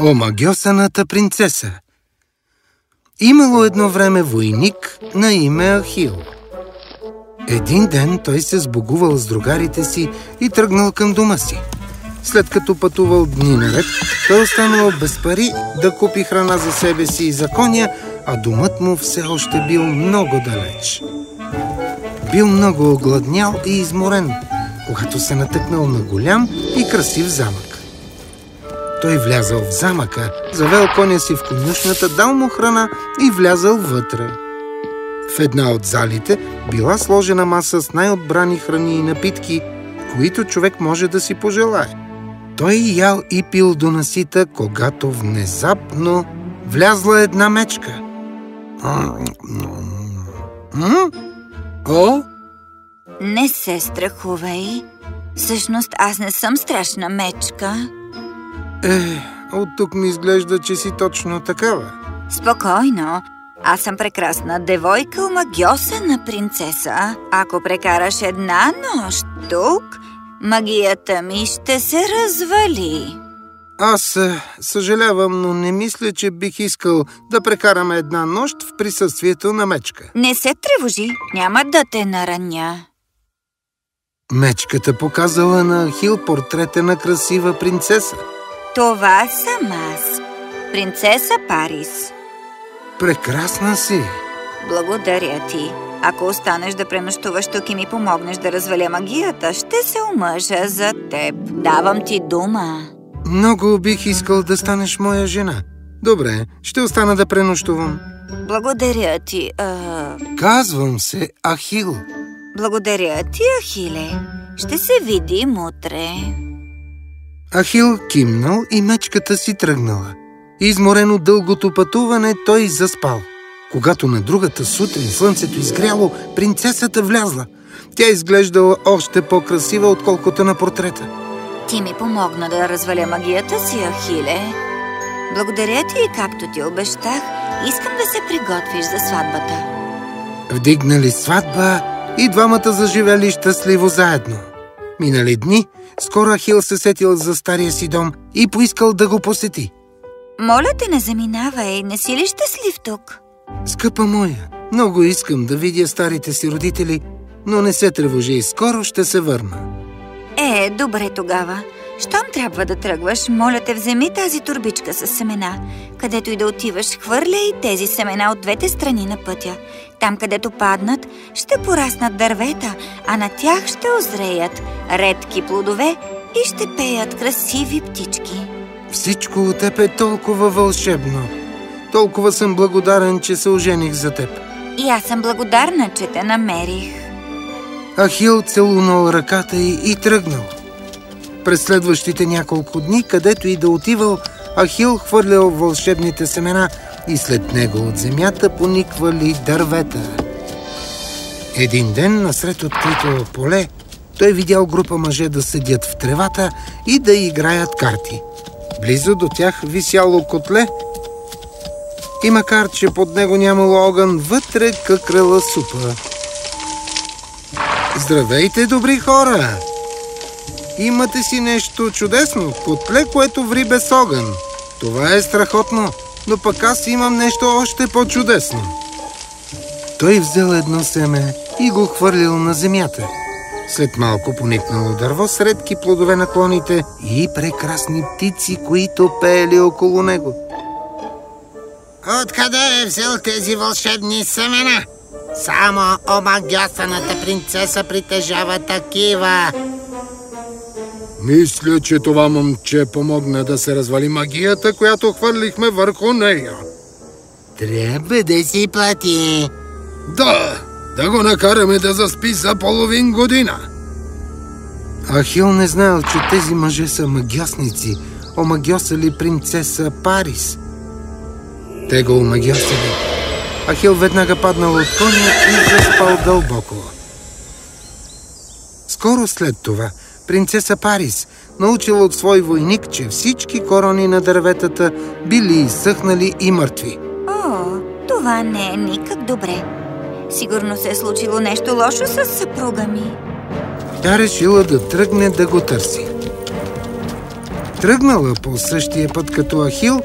Омагьосаната принцеса Имало едно време войник на име Ахил. Един ден той се сбогувал с другарите си и тръгнал към дома си. След като пътувал дни наред, той останал без пари да купи храна за себе си и за коня, а домът му все още бил много далеч. Бил много огладнял и изморен, когато се натъкнал на голям и красив замък. Той влязал в замъка, завел коня си в конюшната, дал му храна и влязал вътре. В една от залите била сложена маса с най-отбрани храни и напитки, които човек може да си пожелае. Той ял и пил до насита, когато внезапно влязла една мечка. О? Не се страхувай. Всъщност аз не съм страшна мечка. Е, от тук ми изглежда, че си точно такава. Спокойно. Аз съм прекрасна девойка, омагиосена принцеса. Ако прекараш една нощ тук, магията ми ще се развали. Аз е, съжалявам, но не мисля, че бих искал да прекараме една нощ в присъствието на мечка. Не се тревожи, няма да те нараня. Мечката показала на Хил портрета на красива принцеса. Това съм аз, принцеса Парис. Прекрасна си! Благодаря ти. Ако останеш да пренощуваш тук и ми помогнеш да разваля магията, ще се омъжа за теб. Давам ти дума. Много бих искал да станеш моя жена. Добре, ще остана да пренощувам. Благодаря ти. А... Казвам се Ахил. Благодаря ти, Ахиле. Ще се видим утре. Ахил кимнал и мечката си тръгнала. Изморен от дългото пътуване, той заспал. Когато на другата сутрин слънцето изгряло, принцесата влязла. Тя изглеждала още по-красива, отколкото на портрета. Ти ми помогна да разваля магията си, Ахиле. Благодаря ти и както ти обещах, искам да се приготвиш за сватбата. Вдигнали сватба и двамата заживели щастливо заедно. Минали дни, скоро Ахил се сетил за стария си дом и поискал да го посети. Моля те, не заминавай, не си ли щастлив тук? Скъпа моя, много искам да видя старите си родители, но не се тревожи, скоро ще се върна. Е, добре тогава. Щом трябва да тръгваш, моля те, вземи тази турбичка с семена. Където и да отиваш, хвърля и тези семена от двете страни на пътя. Там, където паднат, ще пораснат дървета, а на тях ще озреят редки плодове и ще пеят красиви птички. Всичко от теб е толкова вълшебно. Толкова съм благодарен, че се ожених за теб. И аз съм благодарна, че те намерих. Ахил целунал ръката й и тръгнал. През следващите няколко дни, където и да отивал, Ахил хвърлял вълшебните семена и след него от земята пониквали дървета. Един ден, насред открито поле, той видял група мъже да седят в тревата и да играят карти. Близо до тях висяло котле и макар, че под него нямало огън, вътре къкрала супа. Здравейте, добри хора! Имате си нещо чудесно, котле, което ври без огън. Това е страхотно, но пък аз имам нещо още по-чудесно. Той взел едно семе и го хвърлил на земята. След малко поникнало дърво с редки плодове на клоните и прекрасни птици, които пеели около него. Откъде е взел тези вълшебни семена? Само омагьосаната принцеса притежава такива. Мисля, че това момче помогна да се развали магията, която хвърлихме върху нея. Трябва да си плати. Да, да го накараме да заспи за половин година. Ахил не знаел, че тези мъже са магиосници, омагиосали принцеса Парис. Те го омагиосали. Ахил веднага паднал от коня и заспал дълбоко. Скоро след това принцеса Парис научила от свой войник, че всички корони на дърветата били изсъхнали и мъртви. О, това не е никак добре. Сигурно се е случило нещо лошо с съпруга ми. Тя решила да тръгне да го търси. Тръгнала по същия път като Ахил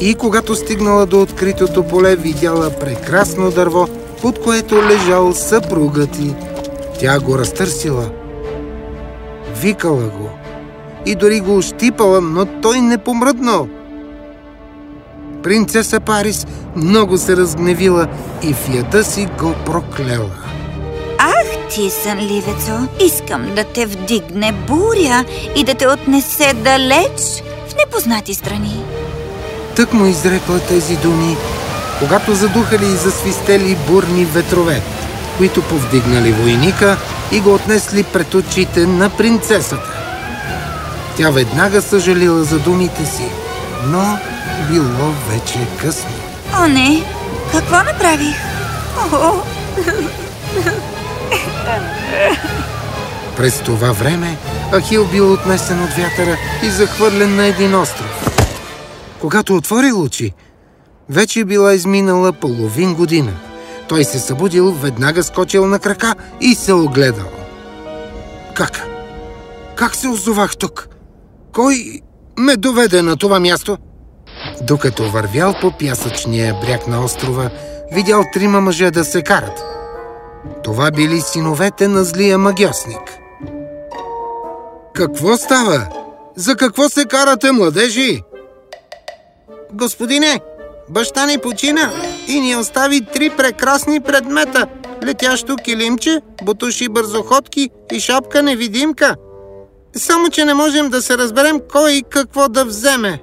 и когато стигнала до откритото поле, видяла прекрасно дърво, под което лежал съпругът ти. Тя го разтърсила. Викала го и дори го щипала, но той не помръднал. Принцеса Парис много се разгневила и в яда си го проклела. Ах ти, сънливецо, искам да те вдигне буря и да те отнесе далеч в непознати страни. Тък му изрекла тези думи, когато задухали и засвистели бурни ветрове, които повдигнали войника и го отнесли пред очите на принцесата. Тя веднага съжалила за думите си, но било вече късно. О, не! Какво направих? О, През това време Ахил бил отнесен от вятъра и захвърлен на един остров. Когато отворил очи, вече била изминала половин година. Той се събудил, веднага скочил на крака и се огледал. Как? Как се озовах тук? Кой ме доведе на това място? Докато вървял по пясъчния бряг на острова, видял трима мъже да се карат. Това били синовете на злия магиосник. Какво става? За какво се карате, младежи? Господине, баща ни почина и ни остави три прекрасни предмета. Летящо килимче, бутуши бързоходки и шапка невидимка. Само, че не можем да се разберем кой и какво да вземе.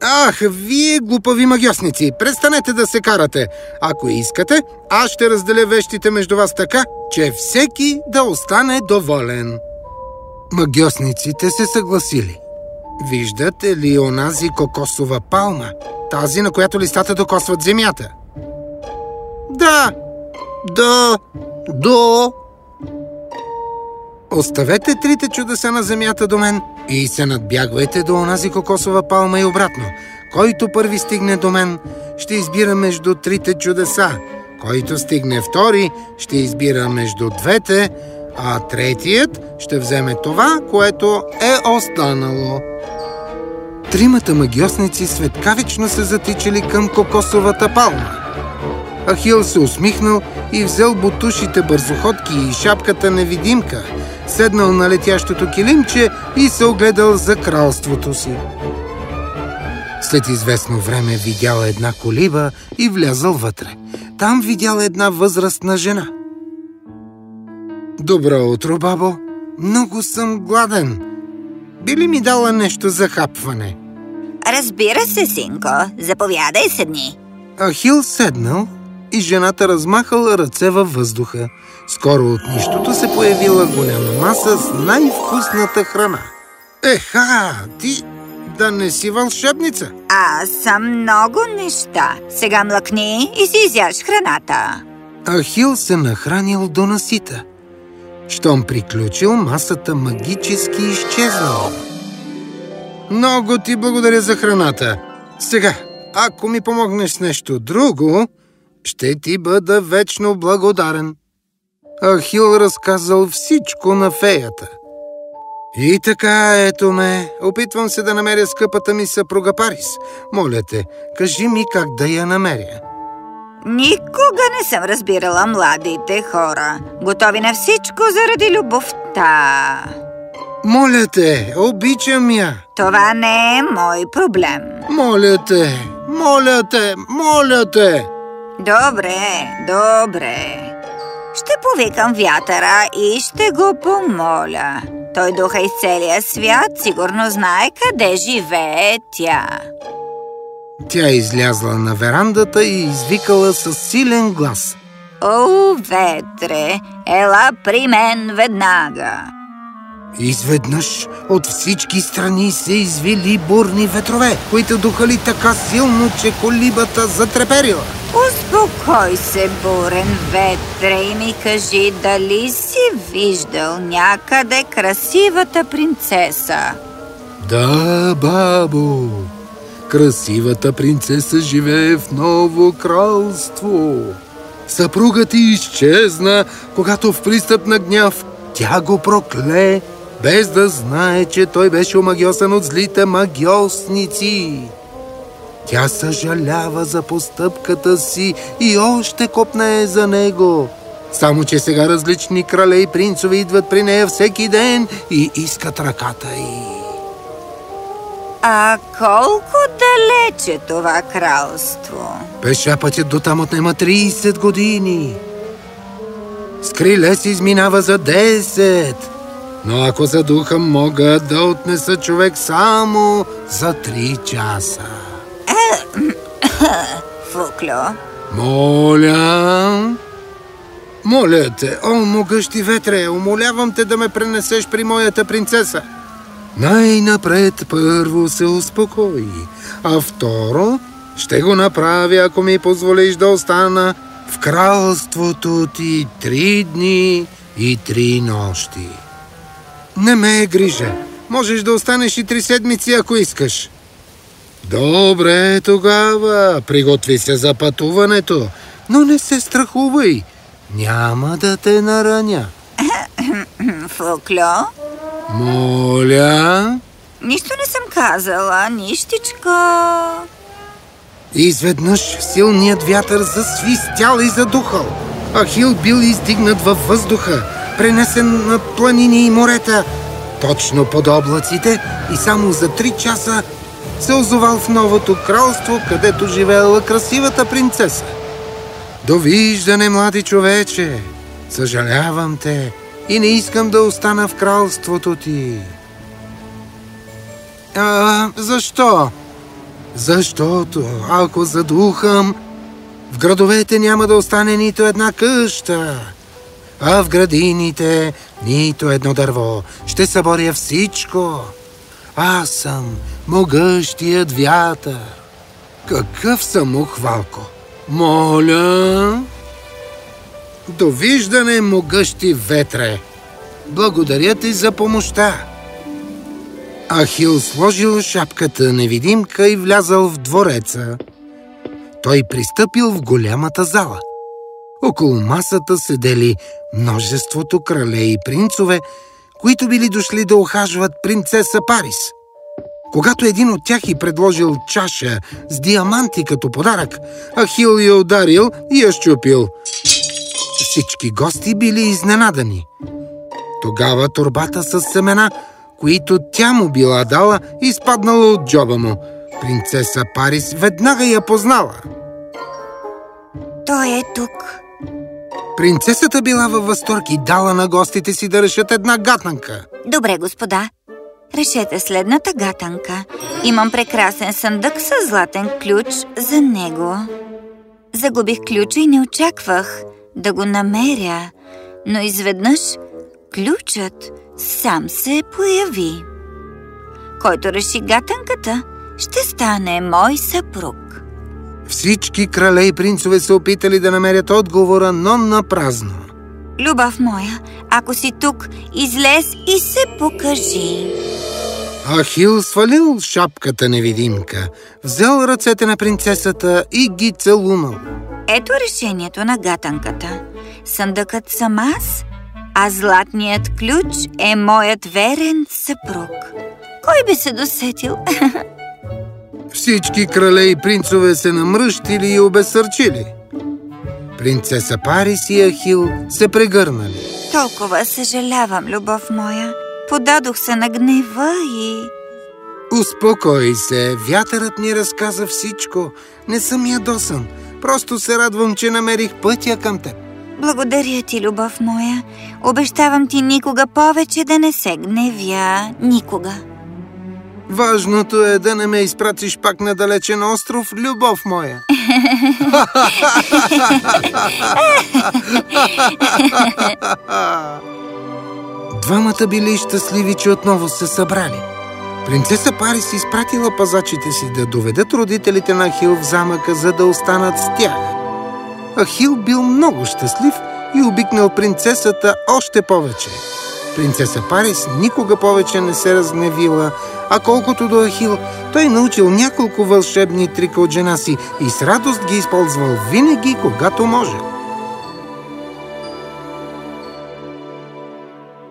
Ах, вие глупави магиосници, престанете да се карате. Ако искате, аз ще разделя вещите между вас така, че всеки да остане доволен. Магиосниците се съгласили. Виждате ли онази кокосова палма? Тази, на която листата докосват земята? Да, да, да. Оставете трите чудеса на земята до мен и се надбягвайте до онази кокосова палма и обратно. Който първи стигне до мен, ще избира между трите чудеса. Който стигне втори, ще избира между двете, а третият ще вземе това, което е останало. Тримата магиосници светкавично се затичали към кокосовата палма. Ахил се усмихнал и взел бутушите бързоходки и шапката невидимка, седнал на летящото килимче и се огледал за кралството си. След известно време видял една колиба и влязал вътре. Там видял една възрастна жена. Добро утро, бабо. Много съм гладен. Би ли ми дала нещо за хапване? разбира се, синко. Заповядай седни. Ахил седнал и жената размахала ръце във въздуха. Скоро от нищото се появила голяма маса с най-вкусната храна. Еха, ти да не си вълшебница. Аз съм много неща. Сега млъкни и си изяж храната. Ахил се нахранил до насита. Щом приключил, масата магически изчезнала. Много ти благодаря за храната. Сега, ако ми помогнеш с нещо друго, ще ти бъда вечно благодарен. Ахил разказал всичко на феята. И така, ето ме, опитвам се да намеря скъпата ми съпруга Парис. Моля те, кажи ми как да я намеря. Никога не съм разбирала младите хора. Готови на всичко заради любовта. Моля те, обичам я. Това не е мой проблем. Моля те, моля те, моля те. Добре, добре. Ще повикам вятъра и ще го помоля. Той духа из целия свят сигурно знае къде живее тя. Тя излязла на верандата и извикала със силен глас. О, ветре, ела при мен веднага. Изведнъж от всички страни се извили бурни ветрове, които духали така силно, че колибата затреперила. Успокой се, бурен ветре, и ми кажи дали си виждал някъде красивата принцеса. Да, бабо, красивата принцеса живее в ново кралство. Съпругът ти изчезна, когато в пристъп на гняв тя го прокле без да знае, че той беше омагиосан от злите магиосници. Тя съжалява за постъпката си и още копнее за него. Само, че сега различни крале и принцове идват при нея всеки ден и искат ръката й. А колко далече е това кралство? Пеша пътят до там отнема 30 години. С криле си изминава за 10. Но ако за духа мога да отнеса човек само за 3 часа. Фукло, Моля... Моля те, о, могъщи ветре, умолявам те да ме пренесеш при моята принцеса. Най-напред първо се успокои, а второ ще го направя, ако ми позволиш да остана в кралството ти три дни и три нощи. Не ме е грижа. Можеш да останеш и три седмици, ако искаш. Добре, тогава. Приготви се за пътуването, но не се страхувай. Няма да те нараня. Фукло, Моля. нищо не съм казала, нищичко. Изведнъж силният вятър засвистял и задухал. Ахил бил издигнат във въздуха, пренесен над планини и морета, точно под облаците и само за три часа се озовал в новото кралство, където живеела красивата принцеса. Довиждане, млади човече! Съжалявам те и не искам да остана в кралството ти. А, защо? Защото ако задухам, в градовете няма да остане нито една къща, а в градините нито едно дърво. Ще съборя всичко. Аз съм могъщият вятър. Какъв съм ухвалко? Моля! Довиждане, могъщи ветре! Благодаря ти за помощта. Ахил сложил шапката невидимка и влязал в двореца. Той пристъпил в голямата зала. Около масата седели множеството крале и принцове, които били дошли да охажват принцеса Парис. Когато един от тях й предложил чаша с диаманти като подарък, Ахил я ударил и я щупил. Всички гости били изненадани. Тогава турбата с семена, които тя му била дала, изпаднала от джоба му. Принцеса Парис веднага я познала. Той е тук. Принцесата била във възторг и дала на гостите си да решат една гатанка. Добре, господа. Решете следната гатанка. Имам прекрасен съндък с златен ключ за него. Загубих ключа и не очаквах да го намеря, но изведнъж ключът сам се появи. Който реши гатанката, ще стане мой съпруг. Всички крале и принцове се опитали да намерят отговора, но на празно. Любов моя, ако си тук, излез и се покажи. Ахил свалил шапката невидимка, взел ръцете на принцесата и ги целунал. Ето решението на гатанката. Съндъкът съм аз, а златният ключ е моят верен съпруг. Кой би се досетил? Всички крале и принцове се намръщили и обесърчили. Принцеса Парис и Ахил се прегърнали. Толкова съжалявам, любов моя. Подадох се на гнева и... Успокой се, вятърът ми разказа всичко. Не съм ядосан. Просто се радвам, че намерих пътя към теб. Благодаря ти, любов моя. Обещавам ти никога повече да не се гневя. Никога. Важното е да не ме изпратиш пак на далечен остров, любов моя. Двамата били щастливи, че отново се събрали. Принцеса Парис изпратила пазачите си да доведат родителите на Ахил в замъка, за да останат с тях. Ахил бил много щастлив и обикнал принцесата още повече. Принцеса Парис никога повече не се разгневила, а колкото до Ахил, той научил няколко вълшебни трика от жена си и с радост ги използвал винаги, когато може.